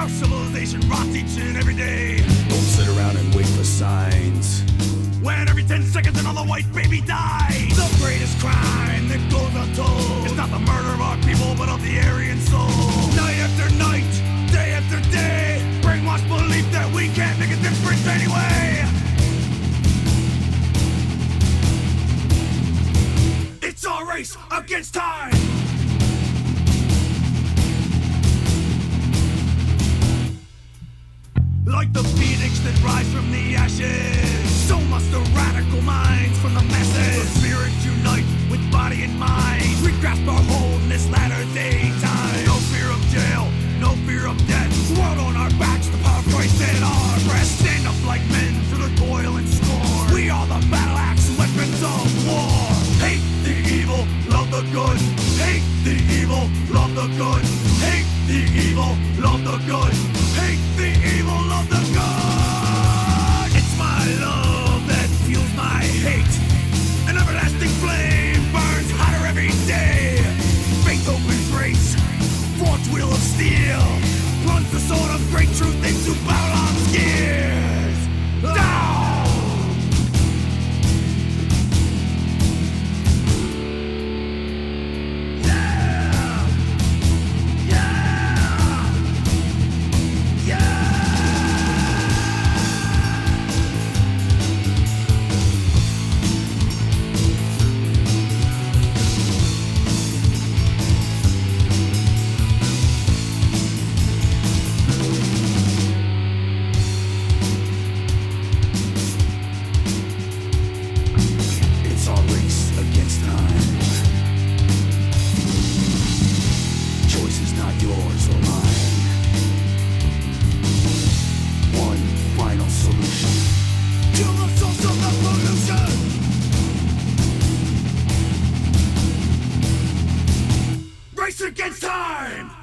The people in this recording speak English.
Our civilization rots each and every day. Don't sit around and wait for signs. When every 10 seconds another white baby dies. The greatest crime that goes untold is not the murder of our people, but of the Aryan soul. Night after night, day after day, brainwashed belief that we can't make a difference anyway. It's our race against time. That rise from the ashes, so must the radical minds from the masses. The spirit unite with body and mind. We grasp our hold in this latter day time. No fear of jail, no fear of death. World on our backs, the power of Christ in our breast. Stand up like men through the toil and scorn. We are the battle axe, weapons of war. Hate the evil, love the good. Hate the evil, love the good. Hate the evil, love the good. Hate the evil, love the good. Every day. Against time!